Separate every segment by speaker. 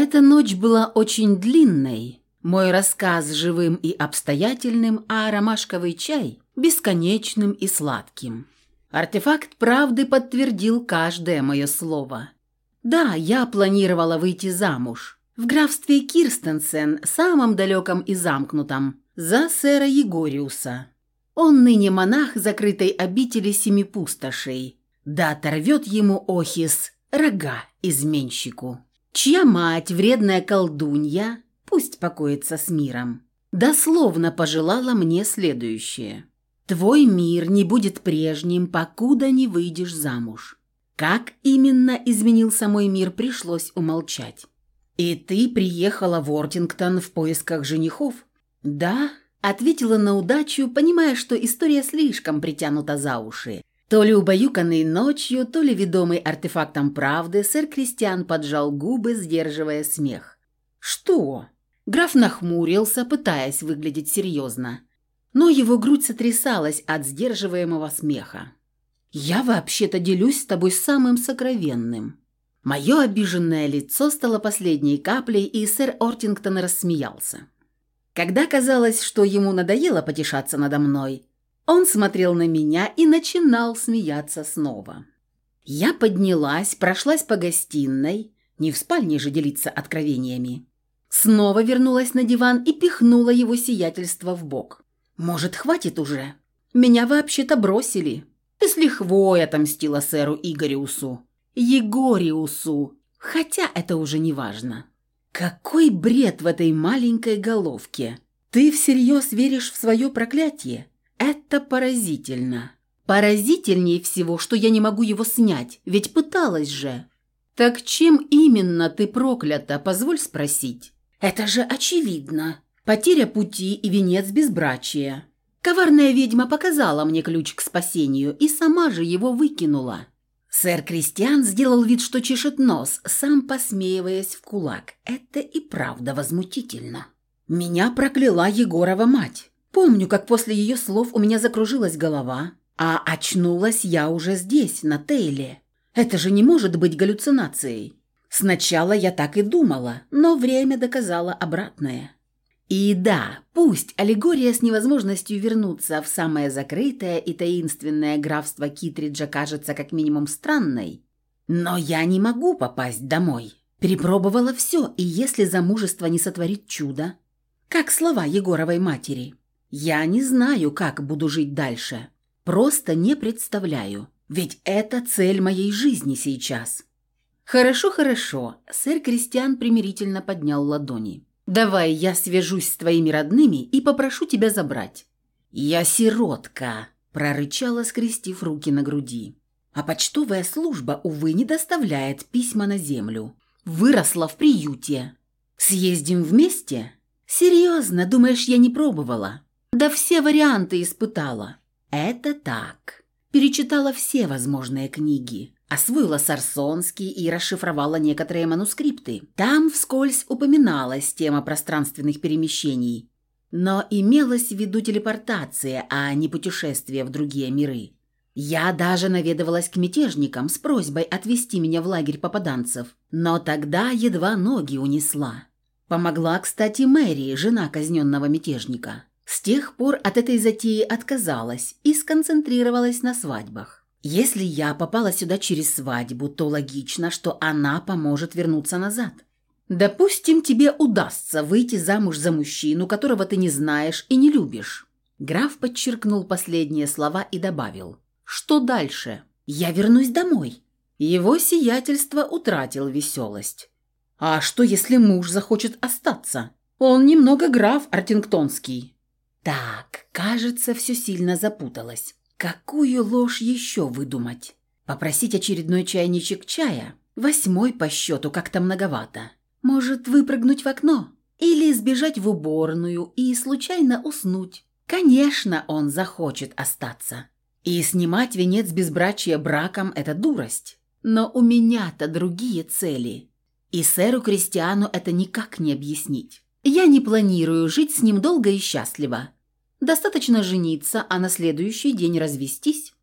Speaker 1: Эта ночь была очень длинной, мой рассказ живым и обстоятельным, а ромашковый чай – бесконечным и сладким. Артефакт правды подтвердил каждое мое слово. Да, я планировала выйти замуж. В графстве Кирстенсен, самом далеком и замкнутом, за сэра Егориуса. Он ныне монах закрытой обители семи пустошей. Да оторвет ему Охис рога изменщику. Чья мать, вредная колдунья, пусть покоится с миром, дословно пожелала мне следующее. «Твой мир не будет прежним, покуда не выйдешь замуж». Как именно изменился мой мир, пришлось умолчать. «И ты приехала в Ортингтон в поисках женихов?» «Да», — ответила на удачу, понимая, что история слишком притянута за уши. То ли убаюканный ночью, то ли ведомый артефактом правды, сэр Кристиан поджал губы, сдерживая смех. «Что?» Граф нахмурился, пытаясь выглядеть серьезно. Но его грудь сотрясалась от сдерживаемого смеха. «Я вообще-то делюсь с тобой самым сокровенным». Мое обиженное лицо стало последней каплей, и сэр Ортингтон рассмеялся. Когда казалось, что ему надоело потешаться надо мной, он смотрел на меня и начинал смеяться снова. Я поднялась, прошлась по гостиной, не в спальне же делиться откровениями. Снова вернулась на диван и пихнула его сиятельство в бок. «Может, хватит уже? Меня вообще-то бросили». И с лихвой отомстила сэру Игориусу. Егориусу. Хотя это уже не важно. Какой бред в этой маленькой головке. Ты всерьез веришь в свое проклятие? Это поразительно. Поразительнее всего, что я не могу его снять, ведь пыталась же. Так чем именно ты проклята, позволь спросить? Это же очевидно. Потеря пути и венец безбрачия. Коварная ведьма показала мне ключ к спасению и сама же его выкинула. Сэр Кристиан сделал вид, что чешет нос, сам посмеиваясь в кулак. Это и правда возмутительно. Меня прокляла Егорова мать. Помню, как после ее слов у меня закружилась голова, а очнулась я уже здесь, на Тейле. Это же не может быть галлюцинацией. Сначала я так и думала, но время доказало обратное. И да, пусть аллегория с невозможностью вернуться в самое закрытое и таинственное графство Китриджа кажется как минимум странной, но я не могу попасть домой. Перепробовала все, и если замужество не сотворит чудо, как слова Егоровой матери, я не знаю, как буду жить дальше. Просто не представляю. Ведь это цель моей жизни сейчас. Хорошо, хорошо. Сэр Кристиан примирительно поднял ладони. Давай я свяжусь с твоими родными и попрошу тебя забрать. Я сиротка, прорычала, скрестив руки на груди. А почтовая служба, увы, не доставляет письма на землю. Выросла в приюте. Съездим вместе? Серьезно, думаешь, я не пробовала? Да все варианты испытала. Это так. Перечитала все возможные книги. Освоила Сарсонский и расшифровала некоторые манускрипты. Там вскользь упоминалась тема пространственных перемещений. Но имелась в виду телепортация, а не путешествие в другие миры. Я даже наведывалась к мятежникам с просьбой отвезти меня в лагерь попаданцев, но тогда едва ноги унесла. Помогла, кстати, Мэри, жена казненного мятежника. С тех пор от этой затеи отказалась и сконцентрировалась на свадьбах. Если я попала сюда через свадьбу, то логично, что она поможет вернуться назад. Допустим, тебе удастся выйти замуж за мужчину, которого ты не знаешь и не любишь. Граф подчеркнул последние слова и добавил. Что дальше? Я вернусь домой. Его сиятельство утратил веселость. А что, если муж захочет остаться? Он немного граф Артингтонский. Так, кажется, все сильно запуталось. Какую ложь еще выдумать? Попросить очередной чайничек чая? Восьмой по счету как-то многовато. Может, выпрыгнуть в окно? Или сбежать в уборную и случайно уснуть? Конечно, он захочет остаться. И снимать венец безбрачия браком – это дурость. Но у меня-то другие цели. И сэру Кристиану это никак не объяснить. Я не планирую жить с ним долго и счастливо. Достаточно жениться, а на следующий день развестись.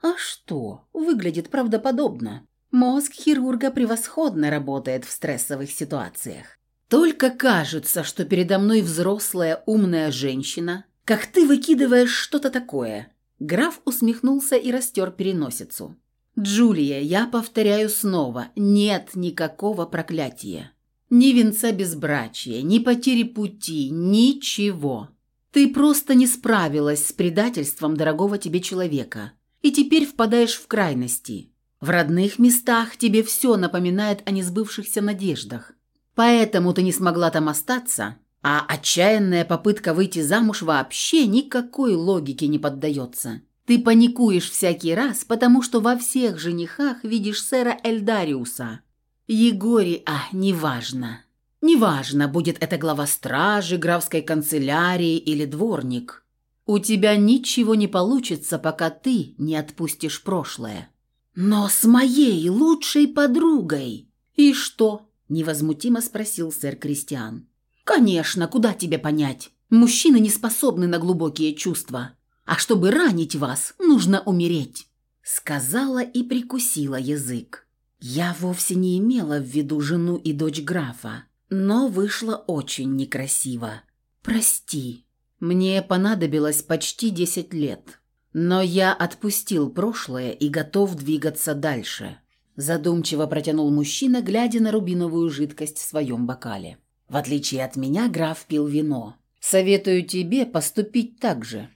Speaker 1: А что, выглядит правдоподобно. Мозг хирурга превосходно работает в стрессовых ситуациях. Только кажется, что передо мной взрослая умная женщина, как ты выкидываешь что-то такое. Граф усмехнулся и растер переносицу. «Джулия, я повторяю снова, нет никакого проклятия. Ни венца безбрачия, ни потери пути, ничего. Ты просто не справилась с предательством дорогого тебе человека, и теперь впадаешь в крайности. В родных местах тебе все напоминает о несбывшихся надеждах. Поэтому ты не смогла там остаться, а отчаянная попытка выйти замуж вообще никакой логике не поддается. Ты паникуешь всякий раз, потому что во всех женихах видишь сэра Эльдариуса. Егори, а, неважно. Неважно, будет это глава стражи, графской канцелярии или дворник. У тебя ничего не получится, пока ты не отпустишь прошлое. Но с моей лучшей подругой. И что? Невозмутимо спросил сэр Кристиан. Конечно, куда тебе понять? Мужчины не способны на глубокие чувства. А чтобы ранить вас, нужно умереть. Сказала и прикусила язык. Я вовсе не имела в виду жену и дочь графа, но вышло очень некрасиво. Прости, мне понадобилось почти десять лет, но я отпустил прошлое и готов двигаться дальше. Задумчиво протянул мужчина, глядя на рубиновую жидкость в своем бокале. В отличие от меня, граф пил вино. Советую тебе поступить так же.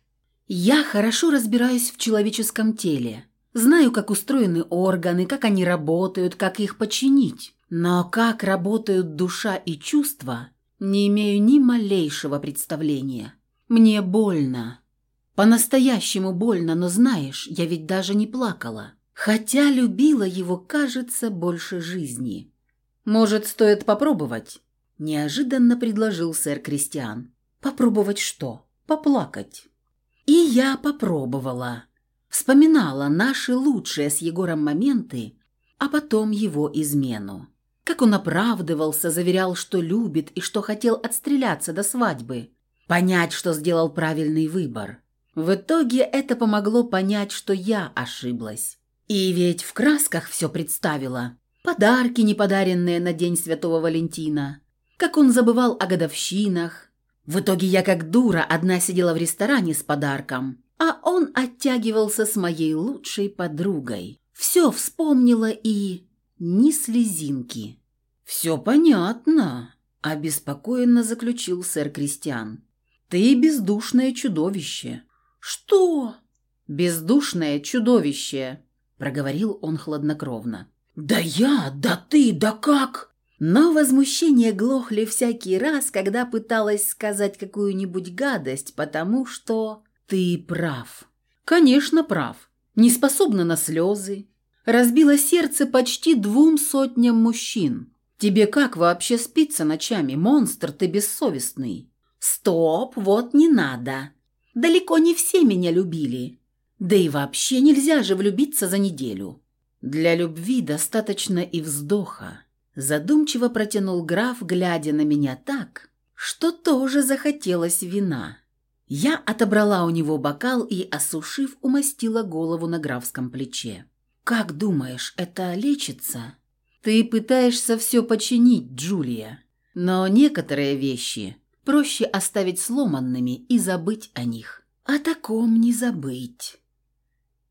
Speaker 1: Я хорошо разбираюсь в человеческом теле. Знаю, как устроены органы, как они работают, как их починить. Но как работают душа и чувства, не имею ни малейшего представления. Мне больно. По-настоящему больно, но знаешь, я ведь даже не плакала. Хотя любила его, кажется, больше жизни. Может, стоит попробовать? Неожиданно предложил сэр Кристиан. Попробовать что? Поплакать. И я попробовала. Вспоминала наши лучшие с Егором моменты, а потом его измену. Как он оправдывался, заверял, что любит и что хотел отстреляться до свадьбы. Понять, что сделал правильный выбор. В итоге это помогло понять, что я ошиблась. И ведь в красках все представила. Подарки, не подаренные на День Святого Валентина. Как он забывал о годовщинах, в итоге я как дура одна сидела в ресторане с подарком, а он оттягивался с моей лучшей подругой. Все вспомнила и... ни слезинки. «Все понятно», – обеспокоенно заключил сэр Кристиан. «Ты бездушное чудовище». «Что?» «Бездушное чудовище», – проговорил он хладнокровно. «Да я, да ты, да как?» Но возмущение глохли всякий раз, когда пыталась сказать какую-нибудь гадость, потому что ты прав. Конечно, прав. Не способна на слезы. Разбила сердце почти двум сотням мужчин. Тебе как вообще спится ночами, монстр ты бессовестный? Стоп, вот не надо. Далеко не все меня любили. Да и вообще нельзя же влюбиться за неделю. Для любви достаточно и вздоха. Задумчиво протянул граф, глядя на меня так, что тоже захотелось вина. Я отобрала у него бокал и, осушив, умастила голову на графском плече. «Как думаешь, это лечится?» «Ты пытаешься все починить, Джулия, но некоторые вещи проще оставить сломанными и забыть о них. О таком не забыть».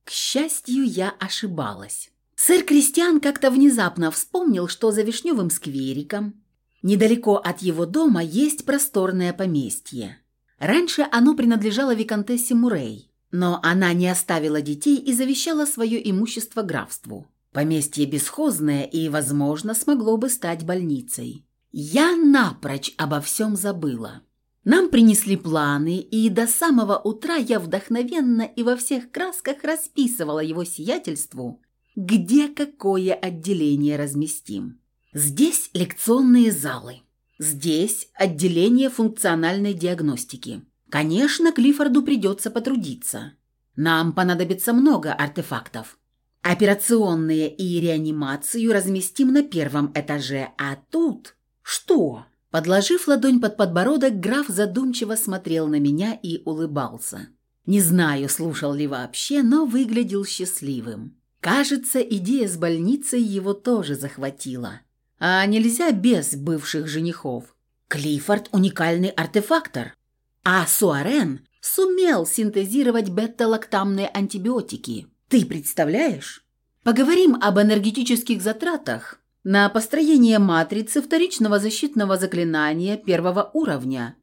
Speaker 1: К счастью, я ошибалась. Сэр Кристиан как-то внезапно вспомнил, что за вишневым сквериком, недалеко от его дома, есть просторное поместье. Раньше оно принадлежало виконтессе Мурей, но она не оставила детей и завещала свое имущество графству. Поместье бесхозное и, возможно, смогло бы стать больницей. Я напрочь обо всем забыла. Нам принесли планы, и до самого утра я вдохновенно и во всех красках расписывала его сиятельству где какое отделение разместим. Здесь лекционные залы. Здесь отделение функциональной диагностики. Конечно, Клиффорду придется потрудиться. Нам понадобится много артефактов. Операционные и реанимацию разместим на первом этаже, а тут... Что? Подложив ладонь под подбородок, граф задумчиво смотрел на меня и улыбался. Не знаю, слушал ли вообще, но выглядел счастливым. Кажется, идея с больницей его тоже захватила. А нельзя без бывших женихов. Клиффорд – уникальный артефактор. А Суарен сумел синтезировать бета-лактамные антибиотики. Ты представляешь? Поговорим об энергетических затратах на построение матрицы вторичного защитного заклинания первого уровня.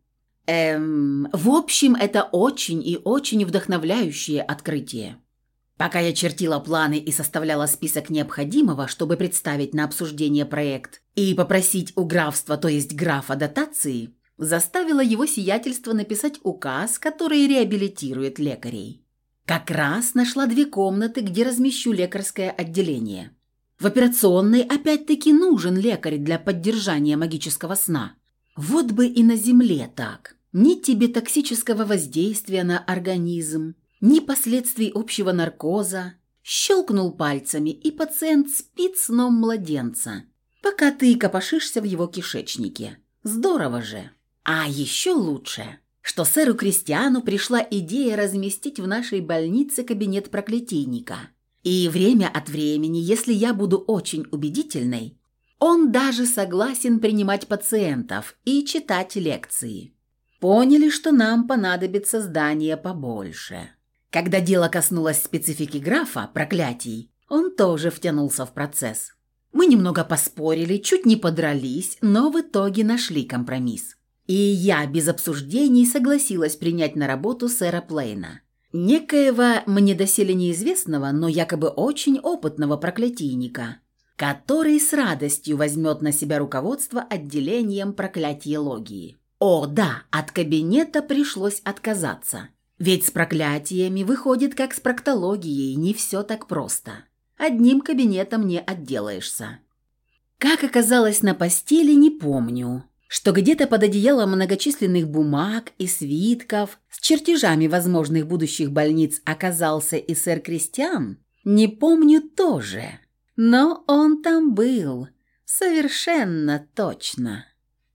Speaker 1: Эм, в общем, это очень и очень вдохновляющее открытие. Пока я чертила планы и составляла список необходимого, чтобы представить на обсуждение проект и попросить у графства, то есть графа дотации, заставила его сиятельство написать указ, который реабилитирует лекарей. Как раз нашла две комнаты, где размещу лекарское отделение. В операционной опять-таки нужен лекарь для поддержания магического сна. Вот бы и на земле так. Ни тебе токсического воздействия на организм, ни последствий общего наркоза. Щелкнул пальцами, и пациент спит сном младенца, пока ты копошишься в его кишечнике. Здорово же. А еще лучше, что сэру Кристиану пришла идея разместить в нашей больнице кабинет проклятийника – и время от времени, если я буду очень убедительной, он даже согласен принимать пациентов и читать лекции. Поняли, что нам понадобится здание побольше. Когда дело коснулось специфики графа, проклятий, он тоже втянулся в процесс. Мы немного поспорили, чуть не подрались, но в итоге нашли компромисс. И я без обсуждений согласилась принять на работу сэра Плейна некоего мне доселе неизвестного, но якобы очень опытного проклятийника, который с радостью возьмет на себя руководство отделением проклятиологии. О, да, от кабинета пришлось отказаться. Ведь с проклятиями выходит как с проктологией, не все так просто. Одним кабинетом не отделаешься. Как оказалось на постели, не помню что где-то под одеялом многочисленных бумаг и свитков с чертежами возможных будущих больниц оказался и сэр Кристиан, не помню тоже. Но он там был, совершенно точно.